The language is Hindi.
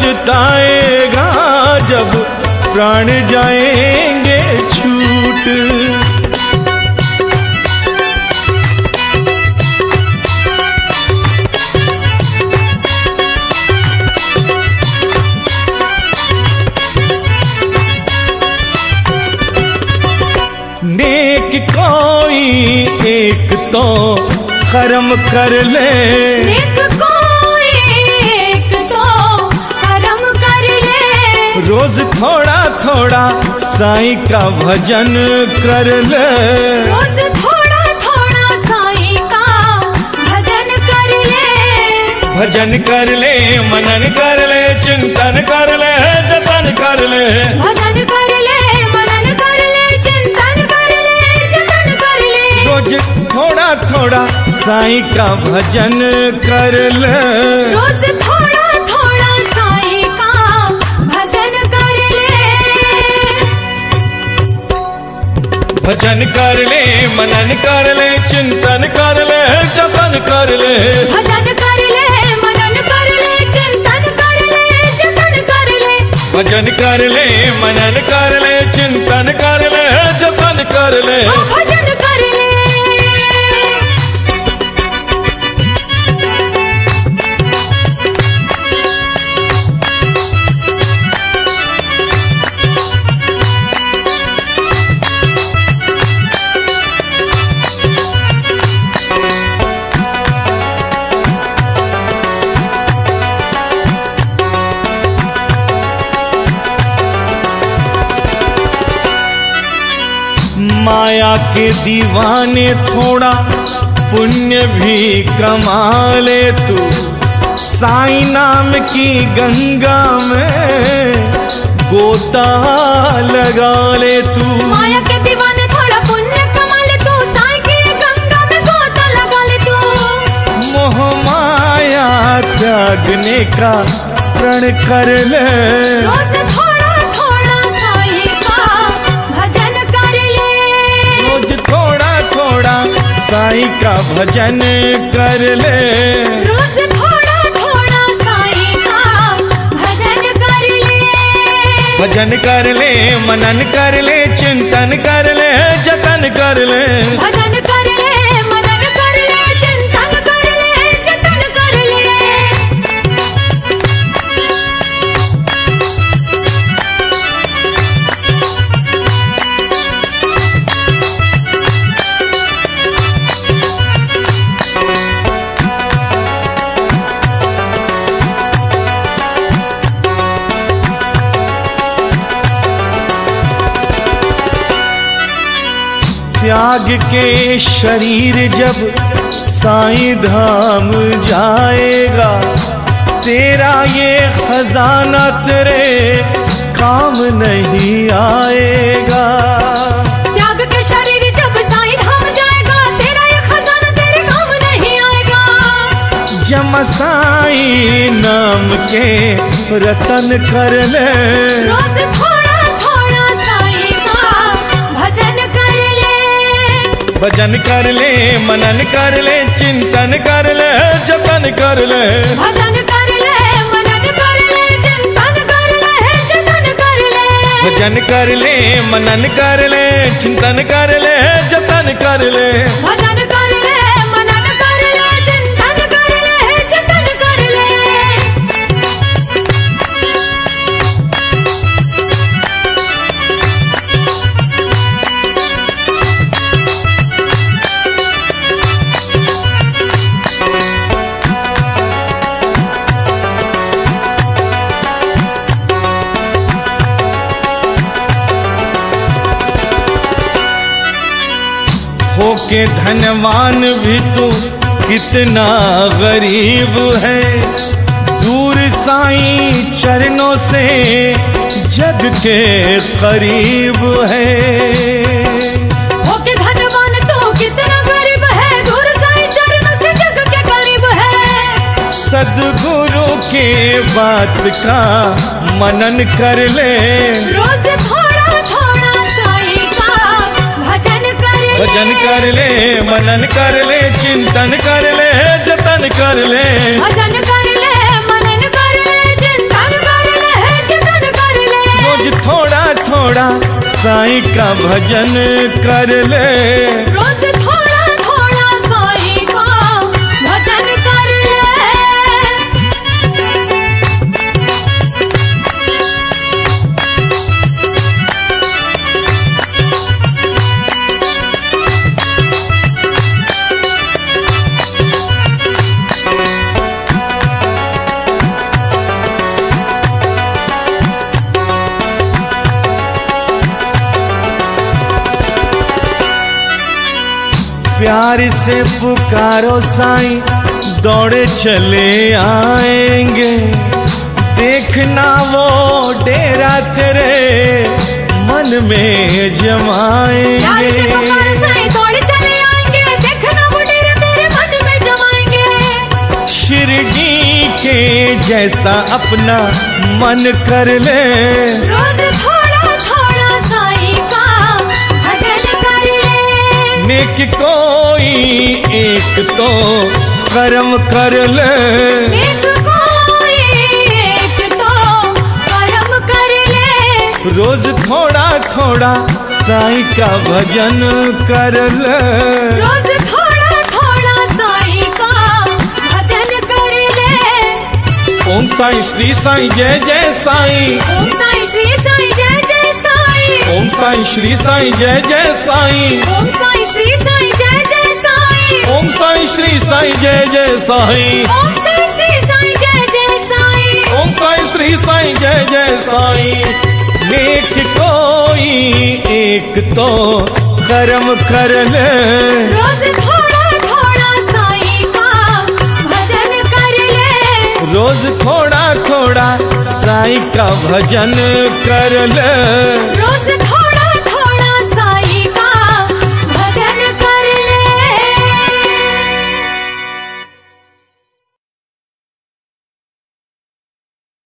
पछताएगा जब प्राण जाएँगे छूट। नेक कोई एक तो कर्म कर ले। नेक कोई रोज थोड़ा थोड़ा साईं का भजन कर ले। रोज थोड़ा थोड़ा साईं का भजन कर ले। भजन कर ले मनन कर ले चिंतन कर ले जतन कर ले। भजन कर ले मनन कर ले चिंतन कर ले जतन कर ले। रोज थोड़ा थोड़ा साईं का भजन कर ले। रोज थोड़ा भजन कर ले मनन कर ले चिंतन कर ले जतन कर ले। भजन कर ले मनन कर ले चिंतन कर ले जतन कर ले। भजन कर ले मनन कर ले चिंतन कर ले जतन कर ले। माया के दीवाने थोड़ा पुण्य भी कमा ले तू। साई नाम की गंगा में गोता लगा ले तू। माया के दीवाने थोड़ा पुण्य कमा ले तू। साईं की गंगा में गोता लगा ले तू। मोह माया त्यागने का प्रण कर ले। भजन कर ले। रोज थोड़ा थोड़ा साई का भजन कर ले। भजन कर ले मनन कर ले चिंतन कर ले जतन कर ले। भजन कर त्याग के शरीर जब साई धाम जाएगा तेरा ये खजाना तेरे काम नहीं आएगा। त्याग के शरीर जब साई धाम जाएगा तेरा ये खजाना तेरे काम नहीं आएगा। जम साई नाम के रतन कर ले। रोज भजन कर ले मनन कर ले चिंतन कर ले जतन कर ले। भजन कर ले मनन कर ले चिंतन कर ले जतन कर ले। भजन कर ले मनन कर ले चिंतन कर ले जतन कर ले। भजन कर होके धनवान भी तू कितना गरीब है। दूर साई चरणों से जग के करीब है। धनवान तू कितना गरीब है दूर साईं चरणों से जग के करीब है। सदगुरु के बात का मनन कर ले। रोज भजन कर ले मनन कर ले चिंतन कर ले जतन कर ले। भजन कर ले मनन कर ले चिंतन कर ले जतन कर ले। रोज थोड़ा थोड़ा साईं का भजन कर ले। रोज प्यार से पुकारो साईं दौड़े चले आएँगे। देखना वो डेरा तेरे मन में प्यार से पुकार जमाएँगे साईं दौड़ चले आएँगे। देखना वो डेरा तेरे मन में जमाएँगे। शिरडी के जैसा अपना मन कर ले। रोज थोड़ा थोड़ा साईं का भजन कर ले। नेक कोई एक तो कर्म कर ले। एक कोई एक तो कर्म कर ले। रोज थोड़ा थोड़ा साईं का भजन कर ले। रोज थोड़ा थोड़ा साईं का भजन कर ले। ओम साईं श्री साईं जय जय साईं। ओम साईं श्री साईं जय जय साईं। ओम साईं श्री साईं जय जय साईं। ओम साईं श्री साईं जय जय साईं ओम साईं श्री साईं जय जय साईं। ओम साईं श्री साईं जय जय साईं। ओम साईं श्री साईं जय जय साईं। नेक कोई एक तो कर्म कर ले। रोज थोड़ा थोड़ा साईं का भजन कर ले। रोज थोड़ा थोड़ा साईं का भजन कर ले। रोज